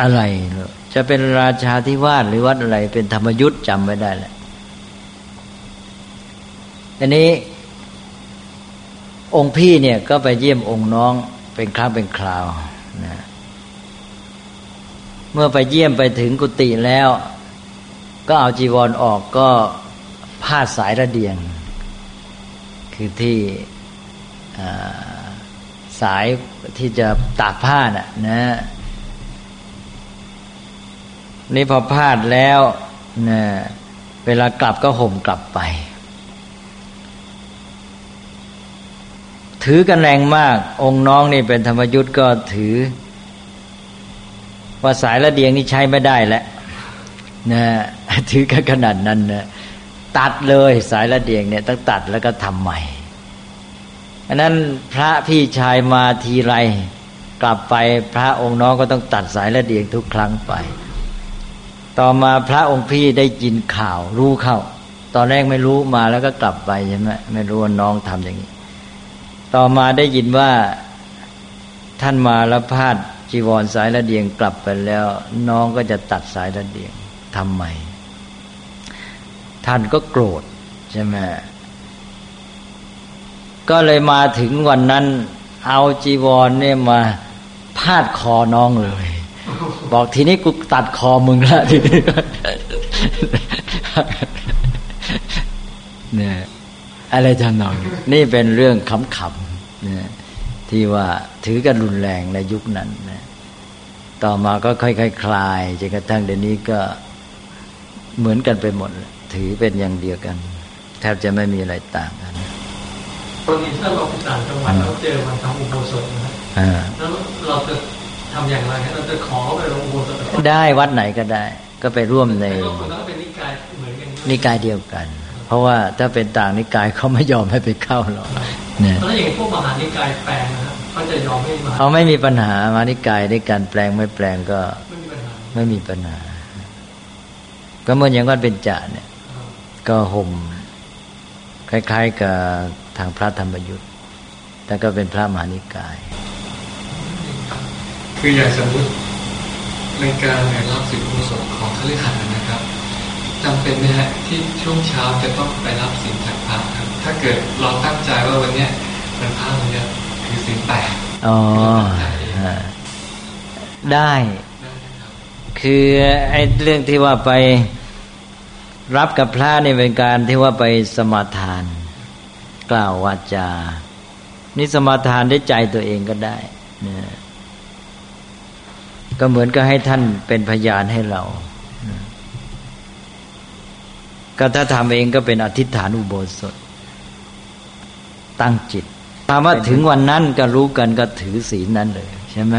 Speaker 1: อะไรเหรอจะเป็นราชาธิวาสหรือวัดอะไร เป็นธรรมยุทธ์จำไม่ได้แหละอันนี้ องค์พี่เนี่ยก็ไปเยี่ยมองค์น้องเป็นครั้งเป็นคราวนะเมื่อไปเยี่ยมไปถึงกุฏิแล้ว ก็เอาจีวรออกก็พาสายระเดียง คือที่สายที่จะตากผ้าน่ะนะนี่พอพาดแล้วนะเวลากลับก็ห่มกลับไป ถือกันแรงมาก องค์น้องนี่เป็นธรรมยุทธ์ก็ถือ ว่าสายระเดียงนี่ใช้ไม่ได้แล้วนะถือกันขนาดนั้นนะ ตัดเลยสายระเดียงเนี่ยต้องตัดแล้วก็ทำใหม่อันนั้นพระพี่ชายมาทีไร กลับไปพระองค์น้องก็ต้องตัดสายระเดียงทุกครั้งไป ต่อมาพระองค์พี่ได้ยินข่าวรู้เข้า ตอนแรกไม่รู้มาแล้วก็กลับไปใช่ไหมไม่รู้ว่าน้องทำอย่างนี้ ต่อมาได้ยินว่าท่านมาแล้วพาดจีวรสายระเดียงกลับไปแล้ว น้องก็จะตัดสายระเดียงทำไม ท่านก็โกรธใช่ไหมก็เลยมาถึงวันนั้น เอาจีวรเนี่ยมาพาดคอน้องเลย บอกทีนี้กูตัดคอมึงละทีนี้เนี่ยอะไรทำนองนี้นี่เป็นเรื่องขำๆเนี่ยที่ว่าถือกันรุนแรงในยุคนั้นนะต่อมาก็ค่อยๆคคลายจนกระทั่งเดี๋ยวนี้ก็เหมือนกันไปหมด ถือเป็นอย่างเดียวกัน แทบจะไม่มีอะไรต่างกัน
Speaker 2: กรณีถ้าเราไปต่างจังหวัดแล้วเจอวันทำอุโบสถนะครับ
Speaker 1: อ่า
Speaker 2: แล้วเราจะทำอย่างไรให้เราจะขอไปลงอุโบสถแต่
Speaker 1: ได้วัดไหนก็ได้ ก็ไปร่วมใน
Speaker 2: ก็คนนั้นเป็นนิกายเหมือนกัน
Speaker 1: นิกายเดียวกัน เพราะว่าถ้าเป็นต่างนิกายเขาไม่ยอมให้ไปเข้าหรอกเนี่ย
Speaker 2: แล้วอย่างพวกมหานิกายแปลงนะครับเขาจะยอมให้มา
Speaker 1: เขาไม่มีปัญหามานิกายในการแปลงไม่แปลงก็
Speaker 2: ไม่มีปัญหา
Speaker 1: ไม่มีปัญหา ก็เหมือนอย่างวัดเป็นจ่าเนี่ย ก็ห่มคล้าย ๆกับทางพระธรรมยุทธ์แต่ก็เป็นพระมหานิกาย
Speaker 6: คืออย่างสมมติในการรับสินอุโสของคฤหัสถ์นะครับจำเป็นไหมฮะที่ช่วงเช้าจะต้องไปรับสินจากพระครับ ถ้าเกิดเราตั้งใจว่าวันเนี้ยวันพระวันเนี้ยคือสินแปด
Speaker 1: อ๋อฮะได้ คือไอ้เรื่องที่ว่าไป รับกับพระนี่เป็นการที่ว่าไปสมาทาน กล่าววาจา นี่สมาทานได้ใจตัวเองก็ได้นะก็เหมือนก็ให้ท่านเป็นพยานให้เรานะก็ถ้าทำเองก็เป็นอธิษฐานอุโบสถ ตั้งจิตถามว่าถึงวันนั้นก็รู้กันก็ถือศีลนั้นเลย ใช่ไหม